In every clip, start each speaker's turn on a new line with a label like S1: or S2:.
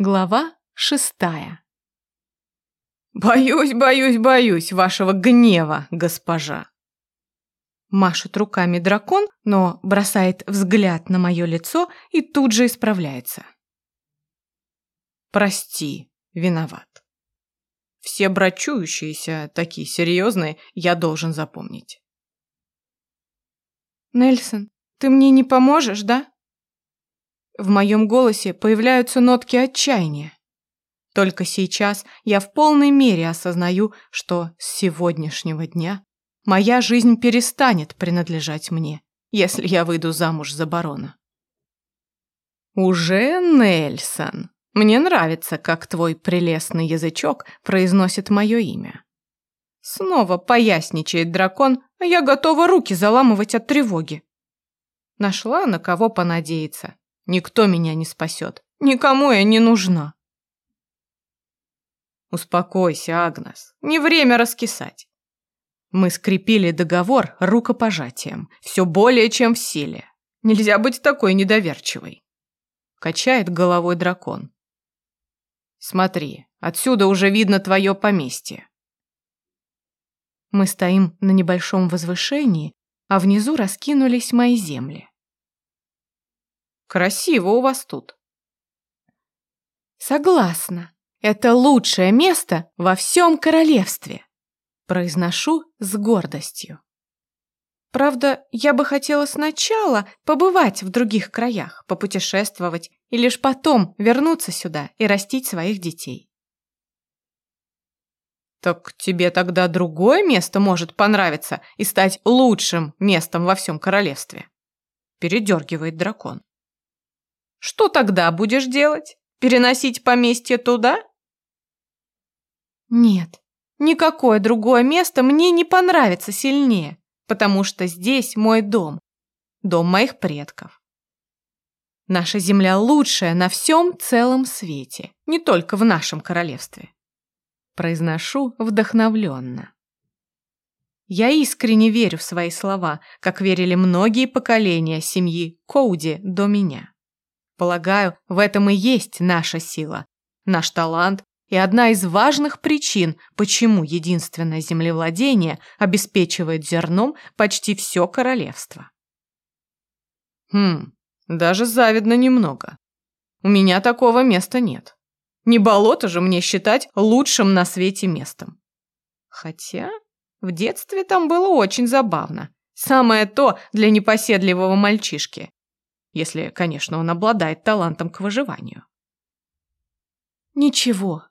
S1: Глава шестая.
S2: «Боюсь, боюсь, боюсь вашего гнева, госпожа!»
S1: Машет руками дракон, но бросает взгляд на мое лицо и тут же исправляется.
S2: «Прости, виноват. Все брачующиеся, такие серьезные, я должен запомнить».
S1: «Нельсон, ты мне не поможешь, да?» В моем голосе появляются нотки отчаяния. Только сейчас я в полной мере осознаю, что с сегодняшнего дня моя жизнь перестанет принадлежать мне, если я выйду замуж за барона.
S2: «Уже Нельсон. Мне нравится, как твой прелестный язычок произносит мое имя». Снова поясничает дракон, а я готова руки заламывать от тревоги. Нашла на кого понадеяться. Никто меня не спасет. Никому я не нужна. Успокойся, Агнес. Не время раскисать. Мы скрепили договор рукопожатием. Все более чем в силе. Нельзя быть такой недоверчивой. Качает головой дракон. Смотри, отсюда уже видно твое поместье.
S1: Мы стоим на небольшом возвышении, а внизу раскинулись мои земли.
S2: Красиво у вас тут.
S1: Согласна. Это лучшее место во всем королевстве. Произношу с гордостью. Правда, я бы хотела сначала побывать в других краях, попутешествовать и лишь потом вернуться сюда и растить своих детей.
S2: Так тебе тогда другое место может понравиться и стать лучшим местом во всем королевстве. Передергивает дракон. Что тогда будешь делать? Переносить поместье туда?
S1: Нет, никакое другое место мне не понравится сильнее, потому что здесь мой дом, дом моих предков. Наша земля лучшая на всем целом свете, не только в нашем королевстве. Произношу вдохновленно. Я искренне верю в свои слова, как верили многие поколения семьи Коуди до меня. Полагаю, в этом и есть наша сила, наш талант и одна из важных причин, почему единственное землевладение обеспечивает зерном почти все королевство.
S2: Хм, даже завидно немного. У меня такого места нет. Не болото же мне считать лучшим на свете местом. Хотя в детстве там было очень забавно. Самое то для непоседливого мальчишки если, конечно, он обладает талантом к выживанию.
S1: Ничего.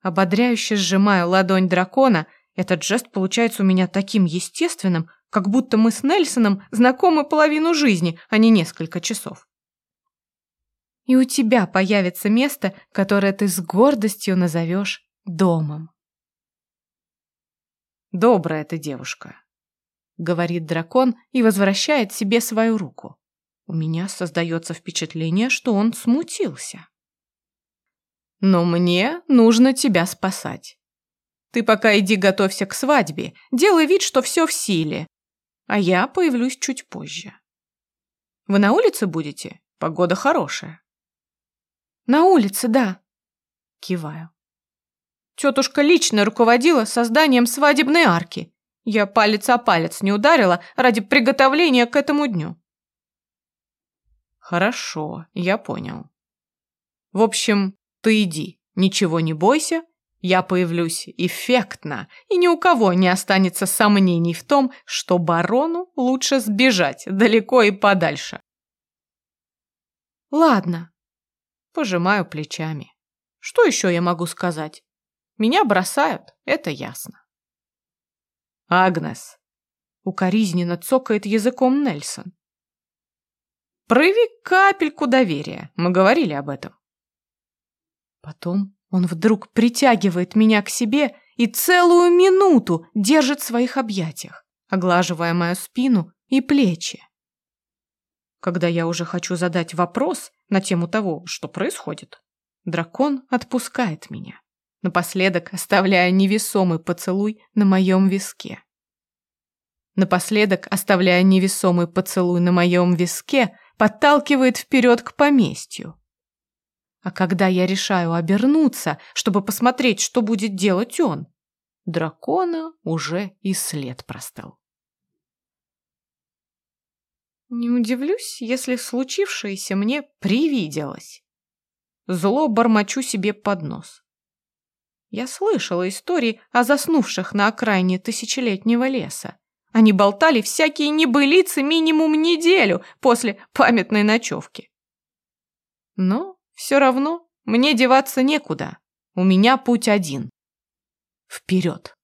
S1: Ободряюще сжимаю ладонь дракона, этот жест получается у меня таким естественным, как будто мы с Нельсоном знакомы половину жизни, а не несколько часов. И у тебя появится место, которое ты с гордостью назовешь домом.
S2: «Добрая ты девушка», — говорит дракон и возвращает себе свою руку. У меня создается впечатление, что он смутился. Но мне нужно тебя спасать. Ты пока иди готовься к свадьбе, делай вид, что все в силе, а я появлюсь чуть позже. Вы на улице будете? Погода хорошая.
S1: На улице, да.
S2: Киваю. Тетушка лично руководила созданием свадебной арки. Я палец о палец не ударила ради приготовления к этому дню. Хорошо, я понял. В общем, ты иди, ничего не бойся, я появлюсь эффектно, и ни у кого не останется сомнений в том, что барону лучше сбежать далеко и подальше.
S1: Ладно.
S2: Пожимаю плечами. Что еще я могу сказать? Меня бросают, это ясно. Агнес. Укоризненно цокает языком Нельсон. Прояви капельку доверия. Мы говорили об этом. Потом он вдруг притягивает меня к себе и целую минуту держит в своих объятиях, оглаживая мою спину и плечи. Когда я уже хочу задать вопрос на тему того, что происходит, дракон отпускает меня, напоследок оставляя невесомый поцелуй на моем виске. Напоследок, оставляя невесомый поцелуй на моем виске, подталкивает вперед к поместью.
S1: А когда я решаю обернуться, чтобы посмотреть, что будет делать он, дракона уже и след простыл. Не удивлюсь, если случившееся мне привиделось. Зло бормочу себе под нос. Я слышала истории о заснувших на окраине тысячелетнего леса. Они болтали всякие небылицы минимум неделю после памятной ночевки. Но все равно мне деваться некуда. У меня путь один. Вперед.